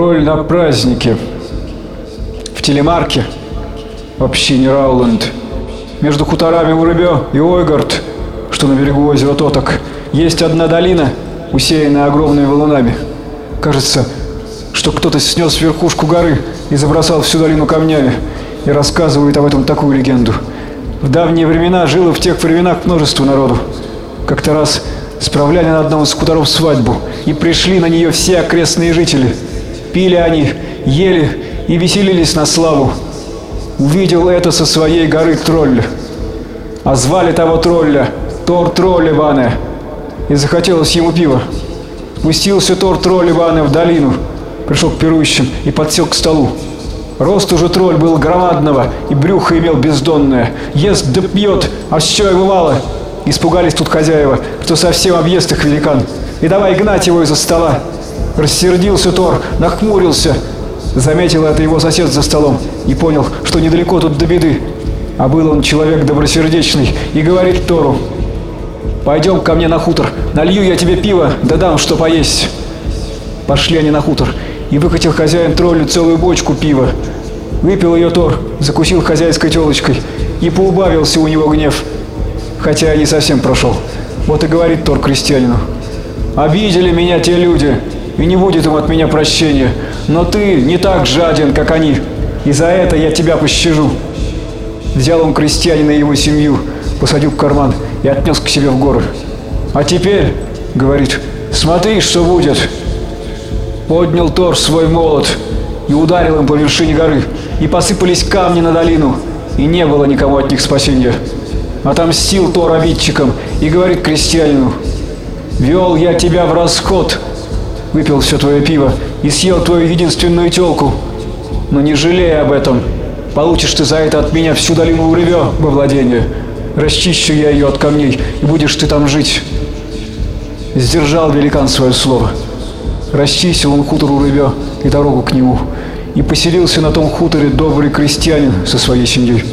Тролль на празднике. В телемарке. В общине Рауланд. Между хуторами Урыбё и Ойгард, что на берегу озера Тоток, есть одна долина, усеянная огромными валунами. Кажется, что кто-то снес верхушку горы и забросал всю долину камнями, и рассказывает об этом такую легенду. В давние времена жило в тех временах множество народу. Как-то раз справляли на одном из хуторов свадьбу, и пришли на нее все окрестные жители – Пили они, ели и веселились на славу. Увидел это со своей горы тролль. А звали того тролля Тор Тролль Иване. И захотелось ему пива. Спустился Тор Тролль Иване в долину, пришел к пирующим и подсел к столу. Рост уже тролль был громадного, и брюхо имел бездонное. Ест да пьет, а все его мало. Испугались тут хозяева, что совсем объест их великан. И давай гнать его из-за стола. Рассердился Тор, нахмурился. Заметил это его сосед за столом и понял, что недалеко тут до беды. А был он человек добросердечный и говорит Тору, «Пойдем ко мне на хутор, налью я тебе пиво, да дам что поесть». Пошли они на хутор, и выкатил хозяин троллю целую бочку пива. Выпил ее Тор, закусил хозяйской телочкой, и поубавился у него гнев. Хотя не совсем прошел. Вот и говорит Тор крестьянину, «Обидели меня те люди, и не будет им от меня прощения. Но ты не так жаден, как они, и за это я тебя пощажу». Взял он крестьянина и его семью, посадил в карман и отнес к себе в горы. «А теперь, — говорит, — смотри, что будет». Поднял Тор свой молот и ударил им по вершине горы, и посыпались камни на долину, и не было никому от них спасения. Отомстил Тор обидчикам и говорит крестьянину, «Вел я тебя в расход, выпил все твое пиво и съел твою единственную телку. Но не жалей об этом. Получишь ты за это от меня всю долину Урывё во владение. Расчищу я ее от камней, и будешь ты там жить. Сдержал великан свое слово. Расчистил он хутор Урывё и дорогу к нему. И поселился на том хуторе добрый крестьянин со своей семьей.